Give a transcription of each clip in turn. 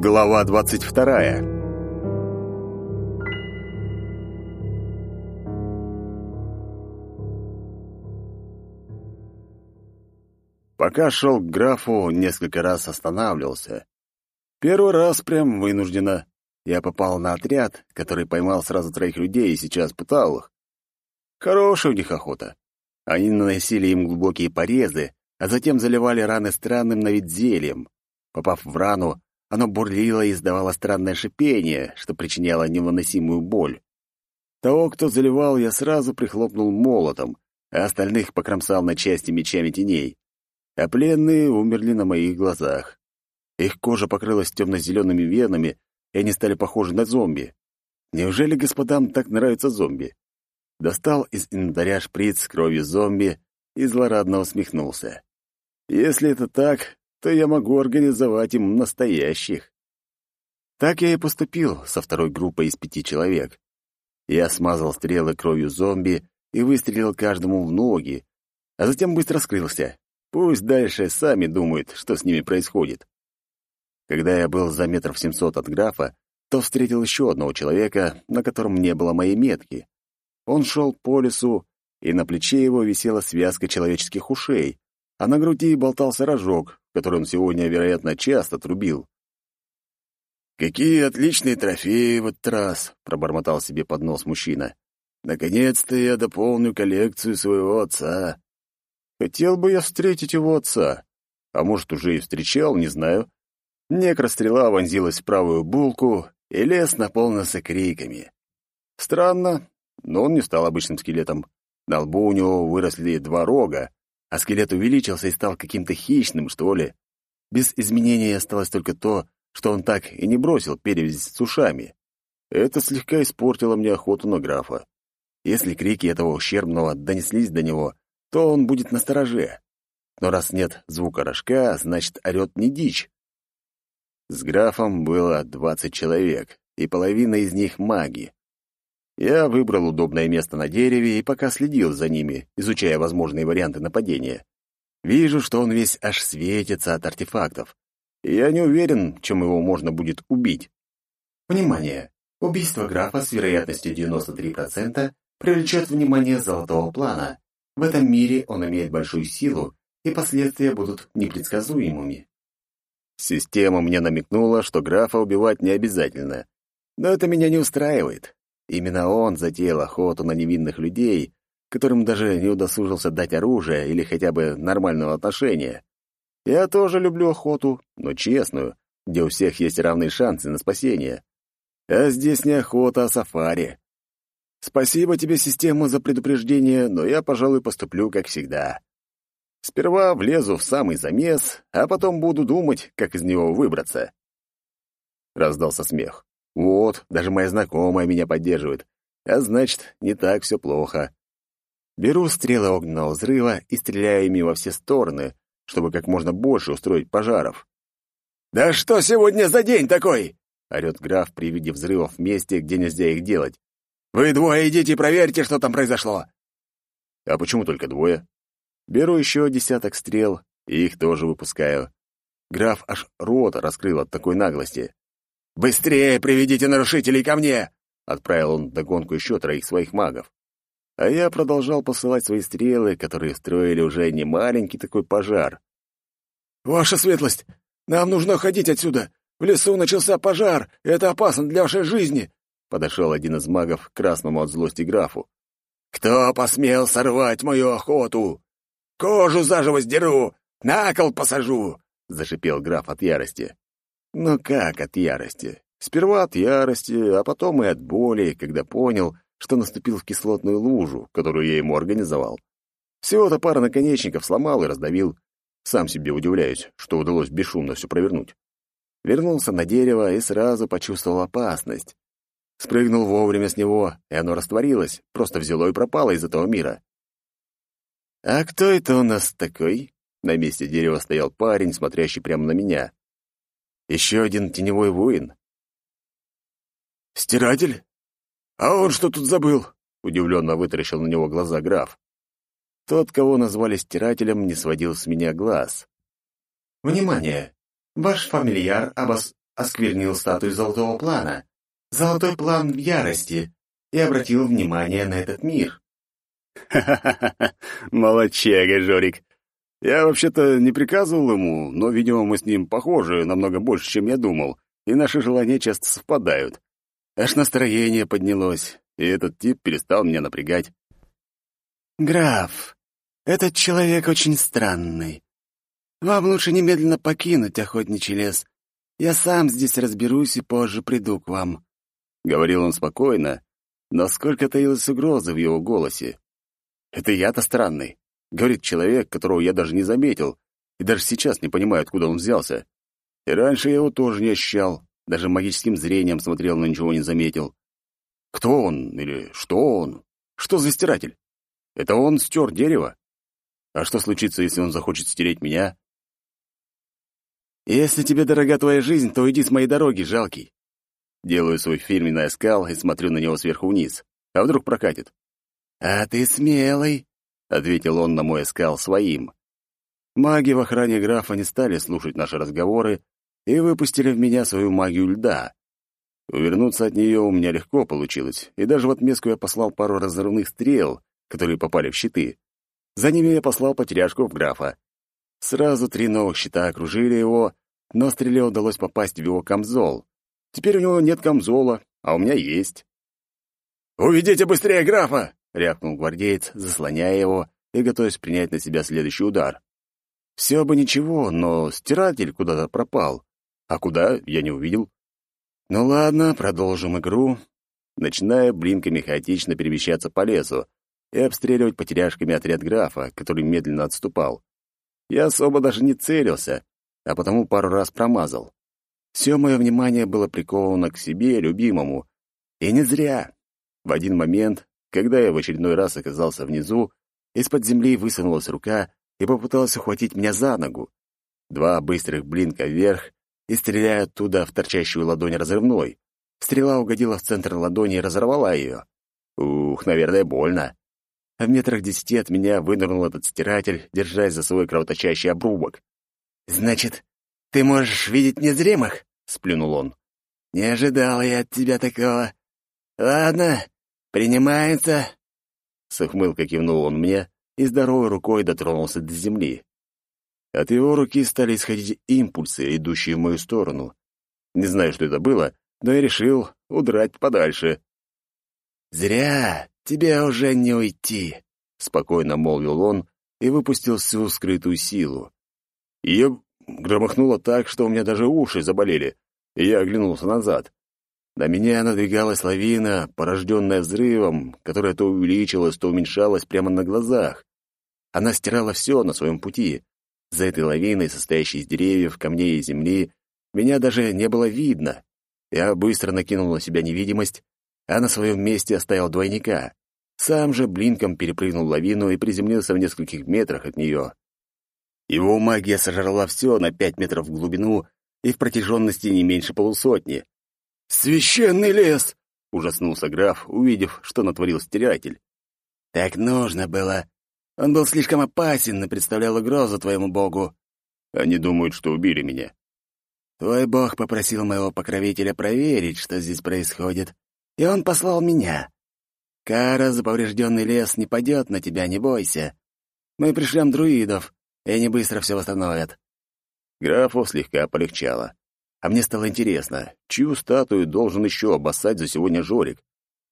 Глава двадцать вторая. Пока шел к графу, несколько раз останавливался. Первый раз прям вынужденно. Я попал на отряд, который поймал сразу троих людей и сейчас пытал их. Хорошая у них охота. Они наносили им глубокие порезы, а затем заливали раны странным на вид зельем. Попав в рану, оно бурлило и издавало странное шипение, что причиняло невыносимую боль. Того, кто заливал, я сразу прихлопнул молотом, а остальных покромсал на части мечами теней. А пленные умерли на моих глазах. Их кожа покрылась темно-зелеными венами, и они стали похожи на зомби. Неужели господам так нравятся зомби? Достал из инвентаря шприц с кровью зомби и злорадно усмехнулся. Если это так, то я могу организовать им настоящих. Так я и поступил со второй группой из пяти человек. Я смазал стрелы кровью зомби и выстрелил каждому в ноги, а затем быстро скрылся. Пусть дальше сами думают, что с ними происходит. Когда я был за метров семьсот от графа, то встретил еще одного человека, на котором не было моей метки. Он шел по лесу, и на плече его висела связка человеческих ушей, а на груди болтался рожок, который он сегодня, вероятно, часто трубил. «Какие отличные трофеи в этот раз!» — пробормотал себе под нос мужчина. «Наконец-то я дополню коллекцию своего отца». Хотел бы я встретить его отца. А может, уже и встречал, не знаю. Некрострела вонзилась в правую булку, и лес наполнился криками. Странно, но он не стал обычным скелетом. На лбу у него выросли два рога, а скелет увеличился и стал каким-то хищным, что ли. Без изменений осталось только то, что он так и не бросил перевязь с ушами. Это слегка испортило мне охоту на графа. Если крики этого ущербного донеслись до него, то он будет настороже. Но раз нет звука рожка, значит, орёт не дичь. С графом было двадцать человек, и половина из них маги. Я выбрал удобное место на дереве и пока следил за ними, изучая возможные варианты нападения. Вижу, что он весь аж светится от артефактов. Я не уверен, чем его можно будет убить. Внимание! Убийство графа с вероятностью 93% привлечет внимание золотого плана. В этом мире он имеет большую силу, и последствия будут непредсказуемыми. Система мне намекнула, что графа убивать не обязательно. Но это меня не устраивает. Именно он затеял охоту на невинных людей, которым даже не удосужился дать оружие или хотя бы нормального отношения. Я тоже люблю охоту, но честную, где у всех есть равные шансы на спасение. А здесь не охота, а сафари. Спасибо тебе, система, за предупреждение, но я, пожалуй, поступлю как всегда. Сперва влезу в самый замес, а потом буду думать, как из него выбраться. Раздался смех. Вот, даже моя знакомая меня поддерживает. А значит, не так все плохо. Беру стрелы огненного взрыва и стреляю ими во все стороны, чтобы как можно больше устроить пожаров. «Да что сегодня за день такой?» — орёт граф при виде взрывов в месте, где нельзя их делать. «Вы двое идите и проверьте, что там произошло!» «А почему только двое?» Беру еще десяток стрел и их тоже выпускаю. Граф аж рот раскрыл от такой наглости. «Быстрее приведите нарушителей ко мне!» — отправил он догонку еще троих своих магов. А я продолжал посылать свои стрелы, которые строили уже не маленький такой пожар. «Ваша светлость, нам нужно уходить отсюда! В лесу начался пожар, и это опасно для вашей жизни!» Подошел один из магов к красному от злости графу. «Кто посмел сорвать мою охоту? Кожу заживо сдеру, на кол посажу!» — зашипел граф от ярости. Но как от ярости? Сперва от ярости, а потом и от боли, когда понял, что наступил в кислотную лужу, которую я ему организовал. Всего-то пара наконечников сломал и раздавил. Сам себе удивляюсь, что удалось бесшумно все провернуть. Вернулся на дерево и сразу почувствовал опасность. Спрыгнул вовремя с него, и оно растворилось, просто взяло и пропало из этого мира. «А кто это у нас такой?» На месте дерева стоял парень, смотрящий прямо на меня. Еще один теневой воин. «Стиратель? А он что тут забыл?» — удивленно вытаращил на него глаза граф. Тот, кого назвали стирателем, не сводил с меня глаз. «Внимание! Ваш фамильяр обос... осквернил статую золотого плана. Золотой план в ярости и обратил внимание на этот мир. Ха-ха-ха, молодчага, Жорик. Я вообще-то не приказывал ему, но, видимо, мы с ним похожи намного больше, чем я думал, и наши желания часто совпадают. Аж настроение поднялось, и этот тип перестал меня напрягать. «Граф, этот человек очень странный. Вам лучше немедленно покинуть охотничий лес. Я сам здесь разберусь и позже приду к вам», — говорил он спокойно, но сколько таилось угрозы в его голосе. «Это я-то странный», — говорит человек, которого я даже не заметил, и даже сейчас не понимаю, откуда он взялся. И раньше я его тоже не ощущал, даже магическим зрением смотрел, но ничего не заметил. Кто он или что он? Что за стиратель? Это он стер дерево? А что случится, если он захочет стереть меня? Если тебе дорога твоя жизнь, то иди с моей дороги, жалкий. Делаю свой фирменный оскал и смотрю на него сверху вниз. А вдруг прокатит? «А ты смелый», — ответил он на мой оскал своим. Маги в охране графа не стали слушать наши разговоры и выпустили в меня свою магию льда. Увернуться от нее у меня легко получилось, и даже в отместку я послал пару разрывных стрел, которые попали в щиты. За ними я послал потеряшку в графа. Сразу три новых щита окружили его, но стреле удалось попасть в его камзол. Теперь у него нет камзола, а у меня есть. «Уведите быстрее графа!» — рявкнул гвардеец, заслоняя его и готовясь принять на себя следующий удар. Все бы ничего, но стиратель куда-то пропал. А куда, я не увидел. Ну ладно, продолжим игру. Начиная блинками хаотично перемещаться по лесу и обстреливать потеряшками отряд графа, который медленно отступал. Я особо даже не целился, а потому пару раз промазал. Все мое внимание было приковано к себе, любимому. И не зря. В один момент, когда я в очередной раз оказался внизу, из-под земли высунулась рука и попыталась ухватить меня за ногу. Два быстрых блинка вверх и стреляя оттуда в торчащую ладонь разрывной. Стрела угодила в центр ладони и разорвала ее. Ух, наверное, больно. А в метрах десяти от меня вынырнул этот стиратель, держась за свой кровоточащий обрубок. «Значит, ты можешь видеть незримых?» — сплюнул он. «Не ожидал я от тебя такого. Ладно, принимается». С ухмылкой кивнул он мне и здоровой рукой дотронулся до земли. От его руки стали исходить импульсы, идущие в мою сторону. Не знаю, что это было, но я решил удрать подальше. «Зря, тебе уже не уйти», — спокойно молвил он и выпустил всю скрытую силу. Ее громыхнуло так, что у меня даже уши заболели, и я оглянулся назад. На меня надвигалась лавина, порожденная взрывом, которая то увеличилась, то уменьшалась прямо на глазах. Она стирала все на своем пути. За этой лавиной, состоящей из деревьев, камней и земли, меня даже не было видно. Я быстро накинул на себя невидимость, а на своем месте оставил двойника. Сам же блинком перепрыгнул лавину и приземлился в нескольких метрах от нее. Его магия сожрала все на пять метров в глубину и в протяженности не меньше полусотни. «Священный лес!» — ужаснулся граф, увидев, что натворил стерятель. «Так нужно было. Он был слишком опасен и представлял угрозу твоему богу». «Они думают, что убили меня». «Твой бог попросил моего покровителя проверить, что здесь происходит, и он послал меня. Кара за поврежденный лес не падет на тебя, не бойся. Мы пришлем друидов, и они быстро все восстановят». Графу слегка полегчало. А мне стало интересно, чью статую должен еще обоссать за сегодня Жорик?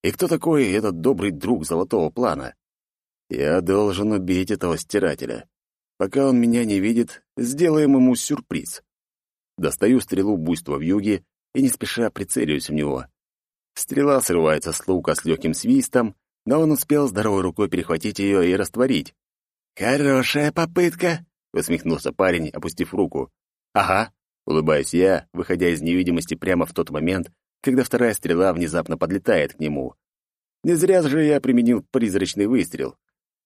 И кто такой этот добрый друг золотого плана? Я должен убить этого стирателя. Пока он меня не видит, сделаем ему сюрприз. Достаю стрелу буйства в юге и не спеша прицеливаюсь в него. Стрела срывается с лука с легким свистом, но он успел здоровой рукой перехватить ее и растворить. «Хорошая попытка», — усмехнулся парень, опустив руку. «Ага», — улыбаюсь я, выходя из невидимости прямо в тот момент, когда вторая стрела внезапно подлетает к нему. Не зря же я применил призрачный выстрел.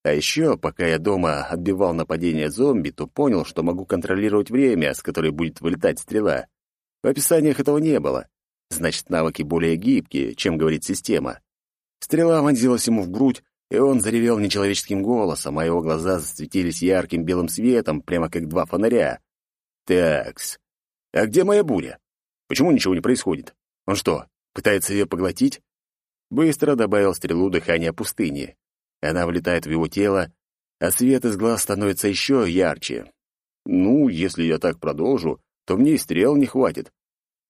А еще, пока я дома отбивал нападение зомби, то понял, что могу контролировать время, с которой будет вылетать стрела. В описаниях этого не было. Значит, навыки более гибкие, чем говорит система. Стрела вонзилась ему в грудь, и он заревел нечеловеческим голосом, а его глаза засветились ярким белым светом, прямо как два фонаря. Такс. А где моя буря? Почему ничего не происходит? Он что, пытается ее поглотить? Быстро добавил стрелу дыхания пустыни. Она влетает в его тело, а свет из глаз становится еще ярче. Ну, если я так продолжу, то мне и стрел не хватит.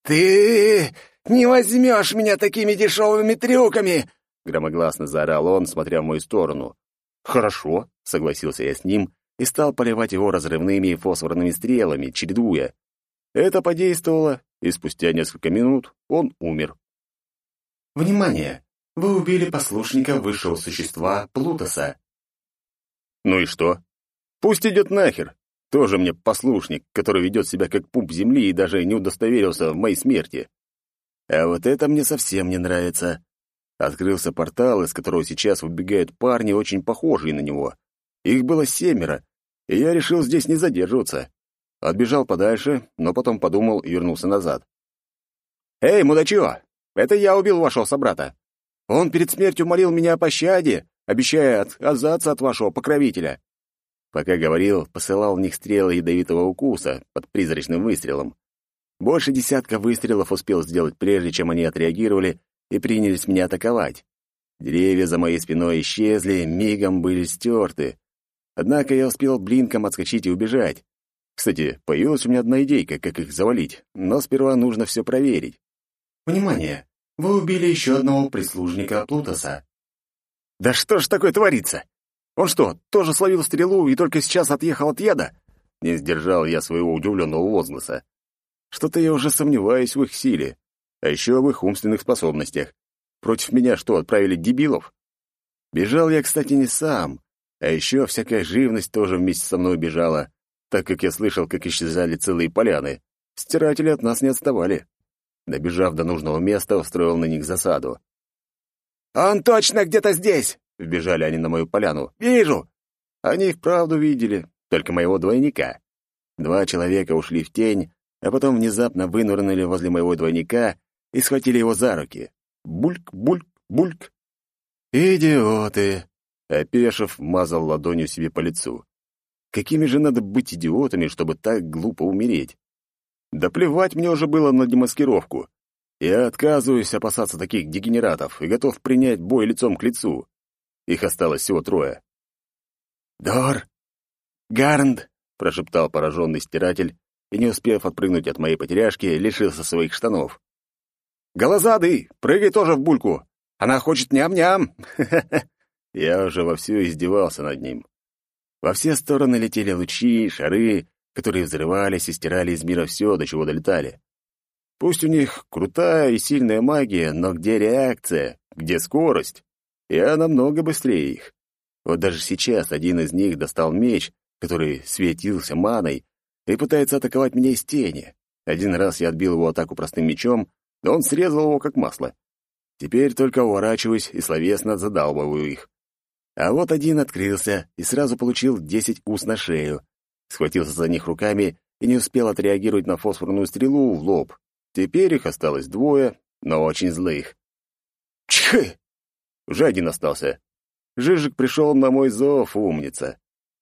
«Ты не возьмешь меня такими дешевыми трюками!» Громогласно заорал он, смотря в мою сторону. «Хорошо», — согласился я с ним и стал поливать его разрывными фосфорными стрелами, чередуя. Это подействовало, и спустя несколько минут он умер. «Внимание! Вы убили послушника высшего существа Плутоса». «Ну и что? Пусть идет нахер. Тоже мне послушник, который ведет себя как пуп земли и даже не удостоверился в моей смерти. А вот это мне совсем не нравится. Открылся портал, из которого сейчас выбегают парни, очень похожие на него. Их было семеро, и я решил здесь не задерживаться. Отбежал подальше, но потом подумал и вернулся назад. «Эй, мудачье! Это я убил вашего собрата. Он перед смертью молил меня о пощаде, обещая отказаться от вашего покровителя. Пока говорил, посылал в них стрелы ядовитого укуса под призрачным выстрелом. Больше десятка выстрелов успел сделать, прежде чем они отреагировали и принялись меня атаковать. Деревья за моей спиной исчезли, мигом были стерты. Однако я успел блинком отскочить и убежать. Кстати, появилась у меня одна идейка, как их завалить, но сперва нужно все проверить. «Внимание! Вы убили еще одного прислужника Плутоса». «Да что ж такое творится? Он что, тоже словил стрелу и только сейчас отъехал от яда? Не сдержал я своего удивленного возгласа. Что-то я уже сомневаюсь в их силе, а еще в их умственных способностях. Против меня что, отправили дебилов? Бежал я, кстати, не сам, а еще всякая живность тоже вместе со мной бежала, так как я слышал, как исчезали целые поляны. Стиратели от нас не отставали. Добежав до нужного места, устроил на них засаду. «Он точно где-то здесь!» Вбежали они на мою поляну. «Вижу!» Они их правду видели, только моего двойника. Два человека ушли в тень, а потом внезапно вынырнули возле моего двойника и схватили его за руки. Бульк, бульк, бульк. «Идиоты!» Опешив, мазал ладонью себе по лицу. Какими же надо быть идиотами, чтобы так глупо умереть? Да плевать мне уже было на демаскировку. Я отказываюсь опасаться таких дегенератов и готов принять бой лицом к лицу. Их осталось всего трое. «Дор! Гарнд!» — прошептал пораженный стиратель и, не успев отпрыгнуть от моей потеряшки, лишился своих штанов. «Голозадый! Прыгай тоже в бульку! Она хочет ням-ням!» Я уже вовсю издевался над ним. Во все стороны летели лучи, шары, которые взрывались и стирали из мира все, до чего долетали. Пусть у них крутая и сильная магия, но где реакция, где скорость? Я намного быстрее их. Вот даже сейчас один из них достал меч, который светился маной, и пытается атаковать меня из тени. Один раз я отбил его атаку простым мечом, но он срезал его как масло. Теперь только уворачиваюсь и словесно задалбываю их. А вот один открылся и сразу получил десять уз на шею. Схватился за них руками и не успел отреагировать на фосфорную стрелу в лоб. Теперь их осталось двое, но очень злых. Чхы! Уже один остался. Жижик пришел на мой зов, умница.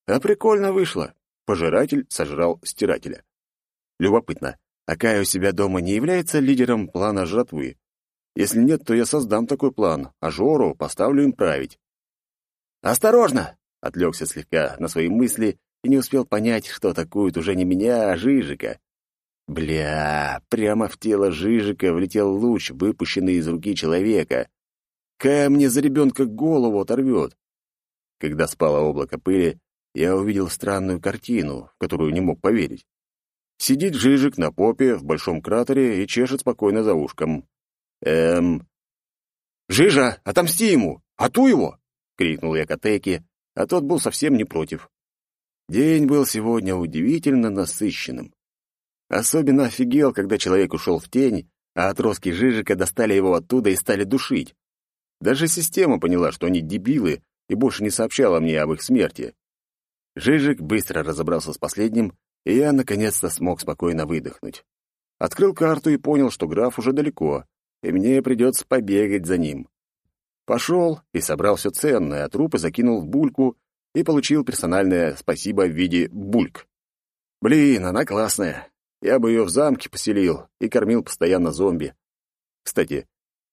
А прикольно вышло. Пожиратель сожрал стирателя. Любопытно, Акая у себя дома не является лидером плана жатвы? Если нет, то я создам такой план, а Жору поставлю им править. «Осторожно!» — отвлекся слегка на свои мысли и не успел понять, что атакует уже не меня, а Жижика. Бля, прямо в тело Жижика влетел луч, выпущенный из руки человека. Какая мне за ребенка голову оторвет? Когда спало облако пыли, я увидел странную картину, в которую не мог поверить. Сидит Жижик на попе в большом кратере и чешет спокойно за ушком. Эм... «Жижа, отомсти ему! Ату его!» — крикнул я Котеке, а тот был совсем не против. День был сегодня удивительно насыщенным. Особенно офигел, когда человек ушел в тень, а отростки Жижика достали его оттуда и стали душить. Даже система поняла, что они дебилы, и больше не сообщала мне об их смерти. Жижик быстро разобрался с последним, и я наконец-то смог спокойно выдохнуть. Открыл карту и понял, что граф уже далеко, и мне придется побегать за ним. Пошел и собрал все ценное, а трупы закинул в бульку и получил персональное спасибо в виде бульк. Блин, она классная. я бы ее в замке поселил и кормил постоянно зомби. Кстати,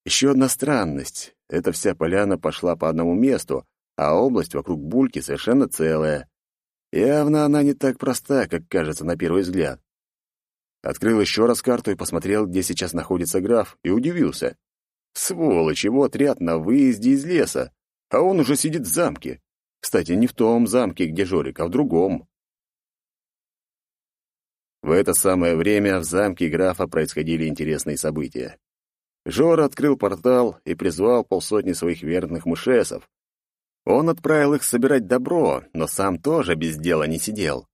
еще одна странность. Эта вся поляна пошла по одному месту, а область вокруг бульки совершенно целая. Явно она не так проста, как кажется на первый взгляд. Открыл еще раз карту и посмотрел, где сейчас находится граф, и удивился. Сволочь, его отряд на выезде из леса, а он уже сидит в замке. Кстати, не в том замке, где Жорик, а в другом. В это самое время в замке графа происходили интересные события. Жора открыл портал и призвал полсотни своих верных мышесов. Он отправил их собирать добро, но сам тоже без дела не сидел.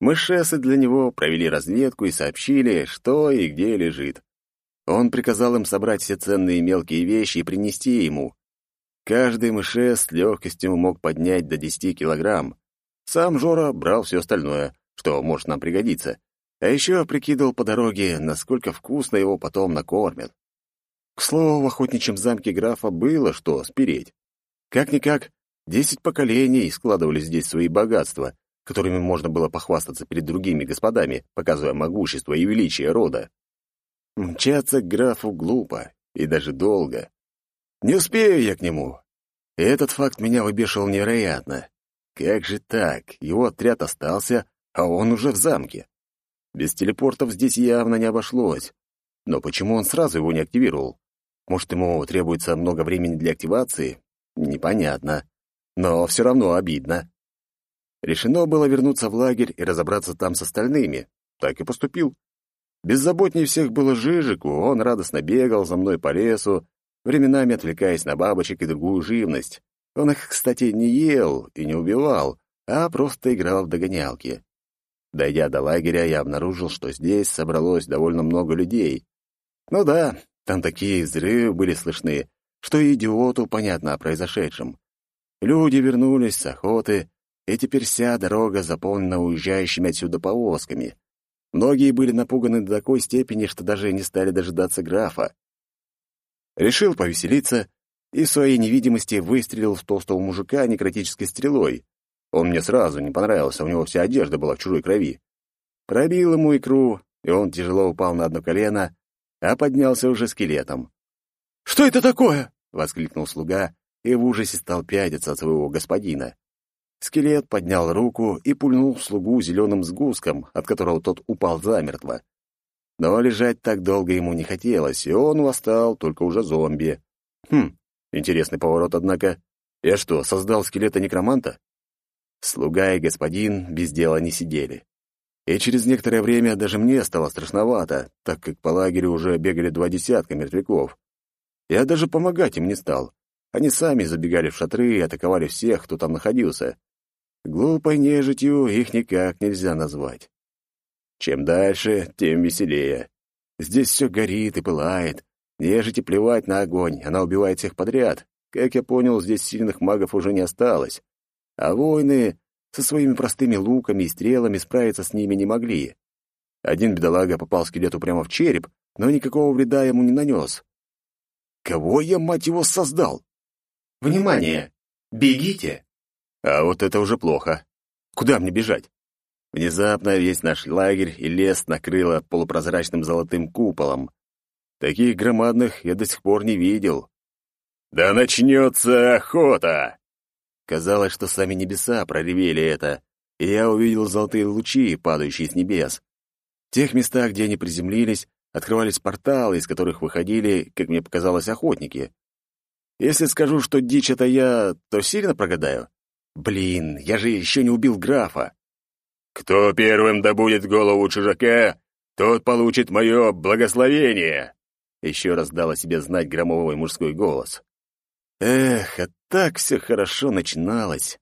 Мышесы для него провели разведку и сообщили, что и где лежит. Он приказал им собрать все ценные мелкие вещи и принести ему. Каждый мышес с легкостью мог поднять до 10 килограмм. Сам Жора брал все остальное, что может нам пригодиться. А еще прикидывал по дороге, насколько вкусно его потом накормят. К слову, в охотничьем замке графа было что спереть. Как-никак, десять поколений складывали здесь свои богатства, которыми можно было похвастаться перед другими господами, показывая могущество и величие рода. Мчаться к графу глупо и даже долго. Не успею я к нему. И этот факт меня выбешивал невероятно. Как же так? Его отряд остался, а он уже в замке. Без телепортов здесь явно не обошлось. Но почему он сразу его не активировал? Может, ему требуется много времени для активации? Непонятно. Но все равно обидно. Решено было вернуться в лагерь и разобраться там с остальными. Так и поступил. Беззаботнее всех было Жижику, он радостно бегал за мной по лесу, временами отвлекаясь на бабочек и другую живность. Он их, кстати, не ел и не убивал, а просто играл в догонялки. Дойдя до лагеря, я обнаружил, что здесь собралось довольно много людей. Ну да, там такие взрывы были слышны, что идиоту понятно о произошедшем. Люди вернулись с охоты, и теперь вся дорога заполнена уезжающими отсюда повозками. Многие были напуганы до такой степени, что даже не стали дожидаться графа. Решил повеселиться и в своей невидимости выстрелил в толстого мужика некротической стрелой. Он мне сразу не понравился, у него вся одежда была в чужой крови. Пробил ему икру, и он тяжело упал на одно колено, а поднялся уже скелетом. «Что это такое?» — воскликнул слуга и в ужасе стал пятиться от своего господина. Скелет поднял руку и пульнул в слугу зеленым сгустком, от которого тот упал замертво. Но лежать так долго ему не хотелось, и он восстал, только уже зомби. Хм, интересный поворот, однако. Я что, создал скелета некроманта? Слуга и господин без дела не сидели. И через некоторое время даже мне стало страшновато, так как по лагерю уже бегали два десятка мертвяков. Я даже помогать им не стал. Они сами забегали в шатры и атаковали всех, кто там находился. Глупой нежитью их никак нельзя назвать. Чем дальше, тем веселее. Здесь все горит и пылает. Нежити плевать на огонь, она убивает всех подряд. Как я понял, здесь сильных магов уже не осталось. А воины со своими простыми луками и стрелами справиться с ними не могли. Один бедолага попал скелету прямо в череп, но никакого вреда ему не нанес. Кого я, мать его, создал? Внимание! Бегите! А вот это уже плохо. Куда мне бежать? Внезапно весь наш лагерь и лес накрыло полупрозрачным золотым куполом. Таких громадных я до сих пор не видел. «Да начнется охота!» Казалось, что сами небеса проревели это, и я увидел золотые лучи, падающие с небес. В тех местах, где они приземлились, открывались порталы, из которых выходили, как мне показалось, охотники. Если скажу, что дичь — это я, то сильно прогадаю? Блин, я же еще не убил графа. «Кто первым добудет голову чужака, тот получит мое благословение!» Еще раз дал о себе знать громовой мужской голос. Эх, а так все хорошо начиналось.